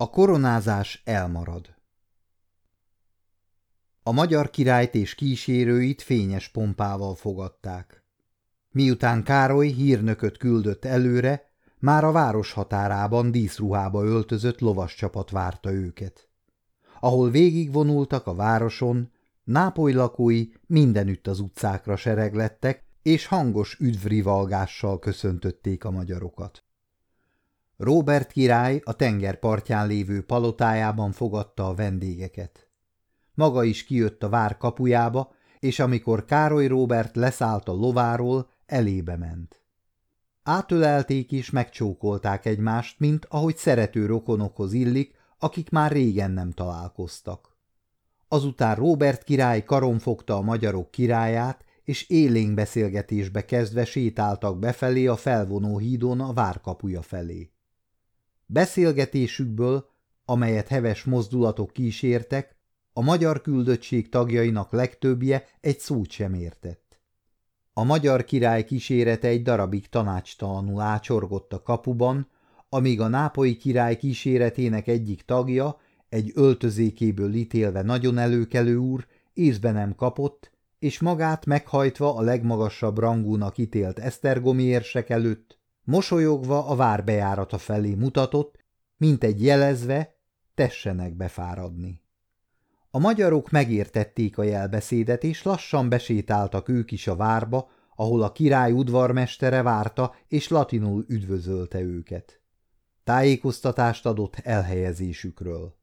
A koronázás elmarad. A magyar királyt és kísérőit fényes pompával fogadták. Miután Károly hírnököt küldött előre, már a város határában díszruhába öltözött lovas csapat várta őket. Ahol végigvonultak a városon, Nápoly lakói mindenütt az utcákra sereglettek, és hangos üdvrivalgással köszöntötték a magyarokat. Robert király a tengerpartján lévő palotájában fogadta a vendégeket. Maga is kijött a vár kapujába, és amikor Károly Robert leszállt a lováról, elébe ment. Átölelték és megcsókolták egymást, mint ahogy szerető rokonokhoz illik, akik már régen nem találkoztak. Azután Robert király karonfogta a magyarok királyát, és élénk beszélgetésbe kezdve sétáltak befelé a felvonó hídon a várkapuja felé. Beszélgetésükből, amelyet heves mozdulatok kísértek, a magyar küldöttség tagjainak legtöbbje egy szót sem értett. A magyar király kísérete egy darabig tanácstalanul ácsorgott a kapuban, amíg a nápoi király kíséretének egyik tagja, egy öltözékéből ítélve nagyon előkelő úr, észbe nem kapott, és magát meghajtva a legmagasabb rangúnak ítélt esztergomi érsek előtt, mosolyogva a vár bejárata felé mutatott, mint egy jelezve, tessenek befáradni. A magyarok megértették a jelbeszédet, és lassan besétáltak ők is a várba, ahol a király udvarmestere várta, és latinul üdvözölte őket. Tájékoztatást adott elhelyezésükről.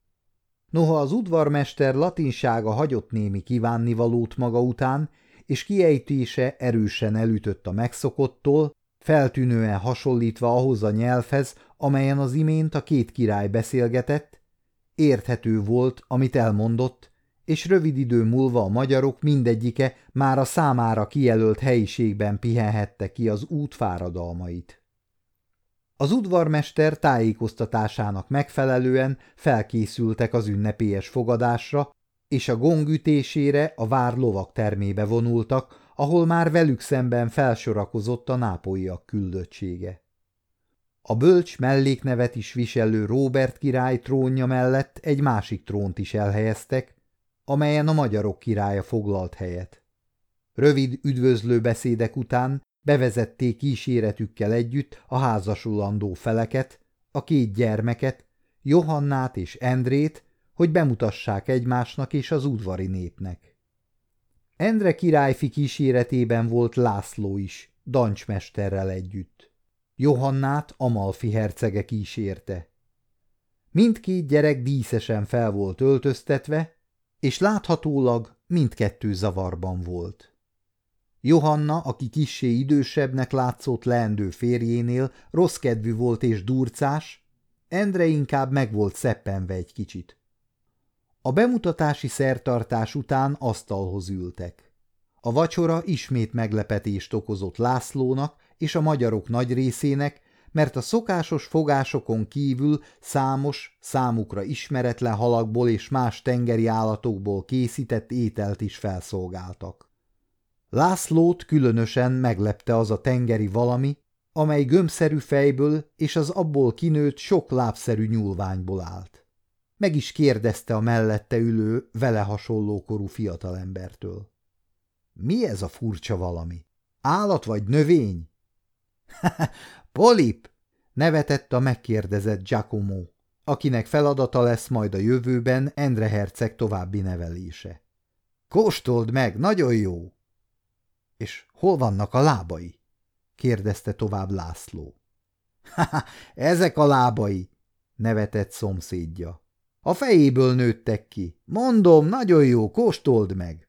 Noha az udvarmester latinsága hagyott némi kívánnivalót maga után, és kiejtése erősen elütött a megszokottól, feltűnően hasonlítva ahhoz a nyelvhez, amelyen az imént a két király beszélgetett, érthető volt, amit elmondott, és rövid idő múlva a magyarok mindegyike már a számára kijelölt helyiségben pihenhette ki az út fáradalmait. Az udvarmester tájékoztatásának megfelelően felkészültek az ünnepélyes fogadásra, és a gong ütésére a vár lovak termébe vonultak, ahol már velük szemben felsorakozott a nápolyiak küldöttsége. A bölcs melléknevet is viselő Róbert király trónja mellett egy másik trónt is elhelyeztek, amelyen a magyarok királya foglalt helyet. Rövid üdvözlő beszédek után bevezették kíséretükkel együtt a házasulandó feleket, a két gyermeket, Johannát és Endrét, hogy bemutassák egymásnak és az udvari népnek. Endre királyfi kíséretében volt László is, dancsmesterrel együtt. Johannát Amalfi hercege kísérte. Mindkét gyerek díszesen fel volt öltöztetve, és láthatólag mindkettő zavarban volt. Johanna, aki kissé idősebbnek látszott leendő férjénél, rossz kedvű volt és durcás, Endre inkább meg volt szeppenve egy kicsit. A bemutatási szertartás után asztalhoz ültek. A vacsora ismét meglepetést okozott Lászlónak és a magyarok nagy részének, mert a szokásos fogásokon kívül számos, számukra ismeretlen halakból és más tengeri állatokból készített ételt is felszolgáltak. Lászlót különösen meglepte az a tengeri valami, amely gömbszerű fejből és az abból kinőtt sok lábszerű nyúlványból állt. Meg is kérdezte a mellette ülő, vele hasonló korú fiatalembertől. Mi ez a furcsa valami? Állat vagy növény? – Polip! – nevetett a megkérdezett Giacomo, akinek feladata lesz majd a jövőben Endre herceg további nevelése. – Kóstold meg, nagyon jó! – És hol vannak a lábai? – kérdezte tovább László. – ezek a lábai! – nevetett szomszédja. A fejéből nőttek ki. Mondom, nagyon jó, kóstold meg!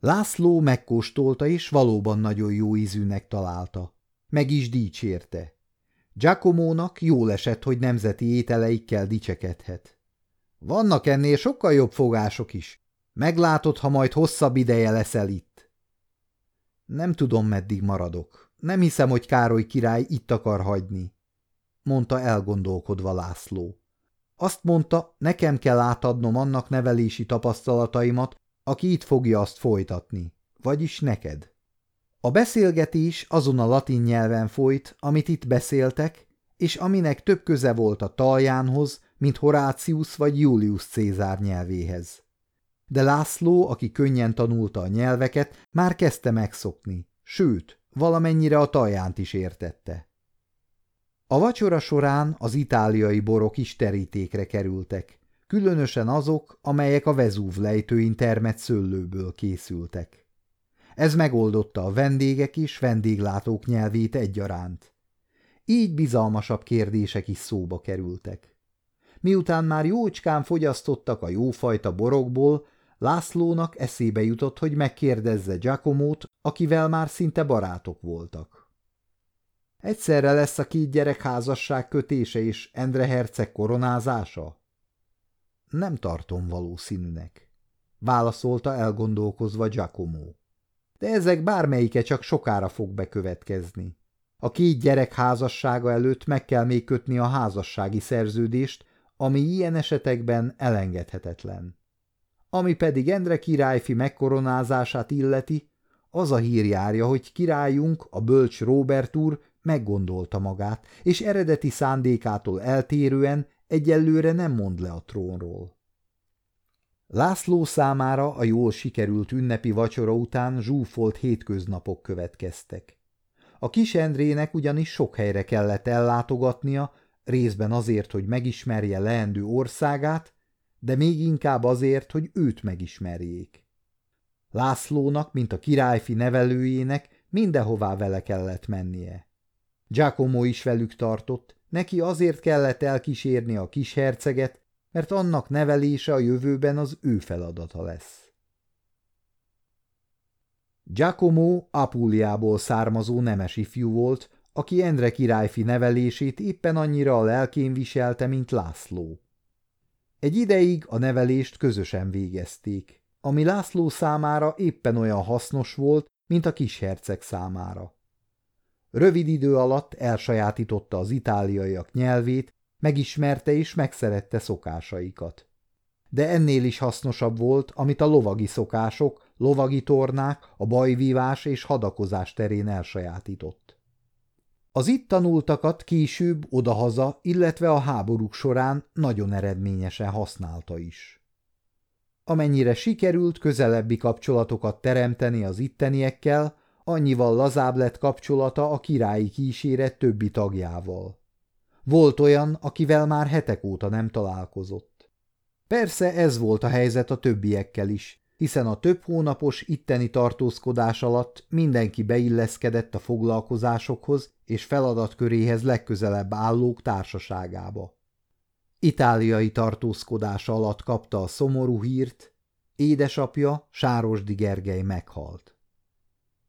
László megkóstolta, és valóban nagyon jó ízűnek találta. Meg is dicsérte. Giacomónak jól esett, hogy nemzeti ételeikkel dicsekedhet. Vannak ennél sokkal jobb fogások is. Meglátod, ha majd hosszabb ideje leszel itt. Nem tudom, meddig maradok. Nem hiszem, hogy Károly király itt akar hagyni, mondta elgondolkodva László. Azt mondta, nekem kell átadnom annak nevelési tapasztalataimat, aki itt fogja azt folytatni, vagyis neked. A beszélgetés azon a latin nyelven folyt, amit itt beszéltek, és aminek több köze volt a taljánhoz, mint Horácius vagy Julius Cézár nyelvéhez. De László, aki könnyen tanulta a nyelveket, már kezdte megszokni, sőt, valamennyire a tajánt is értette. A vacsora során az itáliai borok is terítékre kerültek, különösen azok, amelyek a Vezúv lejtőin termett szőlőből készültek. Ez megoldotta a vendégek és vendéglátók nyelvét egyaránt. Így bizalmasabb kérdések is szóba kerültek. Miután már jócskán fogyasztottak a jófajta borokból, Lászlónak eszébe jutott, hogy megkérdezze Giacomót, akivel már szinte barátok voltak. Egyszerre lesz a két gyerek házasság kötése és Endre herceg koronázása? Nem tartom valószínűnek, válaszolta elgondolkozva Giacomo. De ezek bármelyike csak sokára fog bekövetkezni. A két gyerek házassága előtt meg kell még kötni a házassági szerződést, ami ilyen esetekben elengedhetetlen. Ami pedig Endre királyfi megkoronázását illeti, az a hír járja, hogy királyunk, a bölcs Robert úr meggondolta magát, és eredeti szándékától eltérően egyelőre nem mond le a trónról. László számára a jól sikerült ünnepi vacsora után zsúfolt hétköznapok következtek. A kis Endrének ugyanis sok helyre kellett ellátogatnia, részben azért, hogy megismerje leendő országát, de még inkább azért, hogy őt megismerjék. Lászlónak, mint a királyfi nevelőjének mindenhová vele kellett mennie. Giacomo is velük tartott, neki azért kellett elkísérni a kis herceget, mert annak nevelése a jövőben az ő feladata lesz. Giacomo Apuliából származó nemes ifjú volt, aki Endre királyfi nevelését éppen annyira a lelkén viselte, mint László. Egy ideig a nevelést közösen végezték, ami László számára éppen olyan hasznos volt, mint a kisherceg számára. Rövid idő alatt elsajátította az itáliaiak nyelvét, megismerte és megszerette szokásaikat. De ennél is hasznosabb volt, amit a lovagi szokások, lovagi tornák, a bajvívás és hadakozás terén elsajátított. Az itt tanultakat később odahaza, illetve a háborúk során nagyon eredményesen használta is. Amennyire sikerült közelebbi kapcsolatokat teremteni az itteniekkel, annyival lazább lett kapcsolata a királyi kíséret többi tagjával. Volt olyan, akivel már hetek óta nem találkozott. Persze ez volt a helyzet a többiekkel is, hiszen a több hónapos itteni tartózkodás alatt mindenki beilleszkedett a foglalkozásokhoz és feladatköréhez legközelebb állók társaságába. Itáliai tartózkodása alatt kapta a szomorú hírt, édesapja Sárosdi Gergely meghalt.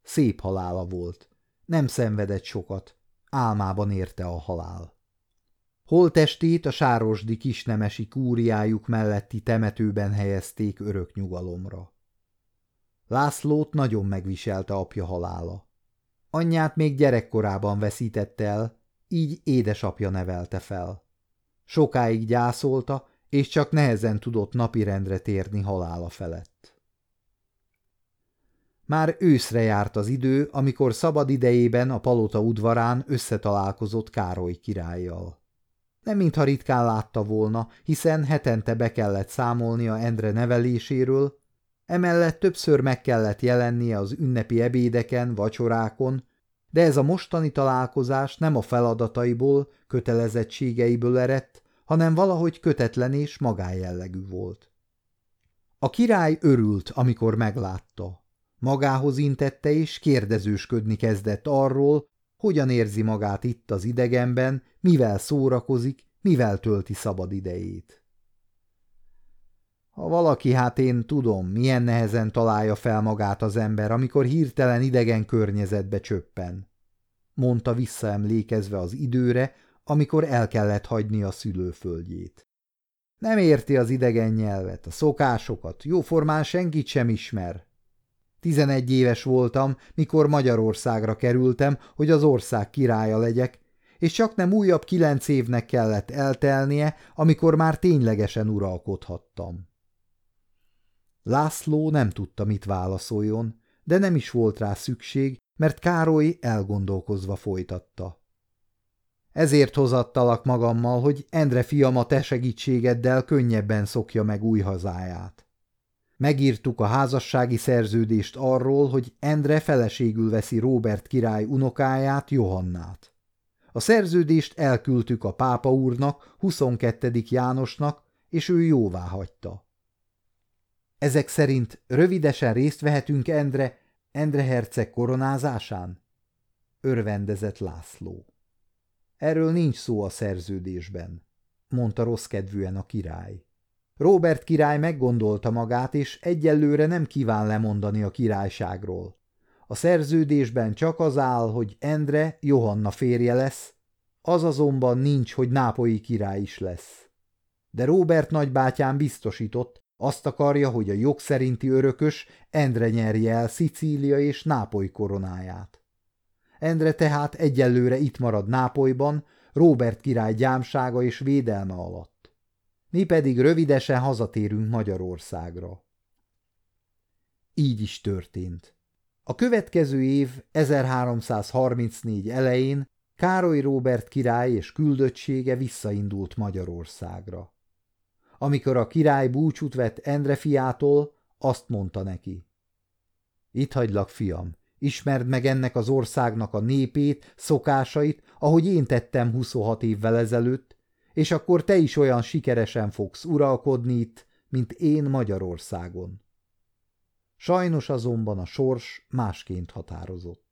Szép halála volt, nem szenvedett sokat, álmában érte a halál. Holtestét a sárosdi kisnemesi kúriájuk melletti temetőben helyezték örök nyugalomra. Lászlót nagyon megviselte apja halála. Anyját még gyerekkorában veszítette el, így édesapja nevelte fel. Sokáig gyászolta, és csak nehezen tudott napirendre térni halála felett. Már őszre járt az idő, amikor szabad idejében a palota udvarán összetalálkozott Károly királlyal. Nem mintha ritkán látta volna, hiszen hetente be kellett számolnia Endre neveléséről, emellett többször meg kellett jelennie az ünnepi ebédeken, vacsorákon, de ez a mostani találkozás nem a feladataiból, kötelezettségeiből eredt, hanem valahogy kötetlen és magájellegű volt. A király örült, amikor meglátta. Magához intette és kérdezősködni kezdett arról, hogyan érzi magát itt az idegenben, mivel szórakozik, mivel tölti szabad idejét. Ha valaki, hát én tudom, milyen nehezen találja fel magát az ember, amikor hirtelen idegen környezetbe csöppen, mondta visszaemlékezve az időre, amikor el kellett hagyni a szülőföldjét. Nem érti az idegen nyelvet, a szokásokat, jóformán senkit sem ismer, Tizenegy éves voltam, mikor Magyarországra kerültem, hogy az ország királya legyek, és csak nem újabb kilenc évnek kellett eltelnie, amikor már ténylegesen uralkodhattam. László nem tudta, mit válaszoljon, de nem is volt rá szükség, mert Károly elgondolkozva folytatta. Ezért hozattalak magammal, hogy Endre fiam a te segítségeddel könnyebben szokja meg új hazáját. Megírtuk a házassági szerződést arról, hogy Endre feleségül veszi Robert király unokáját, Johannát. A szerződést elküldtük a pápa úrnak, 22. Jánosnak, és ő jóvá hagyta. Ezek szerint rövidesen részt vehetünk Endre, Endre herceg koronázásán? Örvendezett László. Erről nincs szó a szerződésben, mondta rossz kedvűen a király. Robert király meggondolta magát, és egyelőre nem kíván lemondani a királyságról. A szerződésben csak az áll, hogy Endre Johanna férje lesz, az azonban nincs, hogy nápolyi király is lesz. De Robert nagybátyám biztosított, azt akarja, hogy a jog szerinti örökös Endre nyerje el Szicília és Nápoly koronáját. Endre tehát egyelőre itt marad Nápolyban, Robert király gyámsága és védelme alatt. Mi pedig rövidesen hazatérünk Magyarországra. Így is történt. A következő év 1334 elején Károly Róbert király és küldöttsége visszaindult Magyarországra. Amikor a király búcsút vett Endre fiától, azt mondta neki. Itt hagylak, fiam, ismerd meg ennek az országnak a népét, szokásait, ahogy én tettem 26 évvel ezelőtt, és akkor te is olyan sikeresen fogsz uralkodni itt, mint én Magyarországon. Sajnos azonban a sors másként határozott.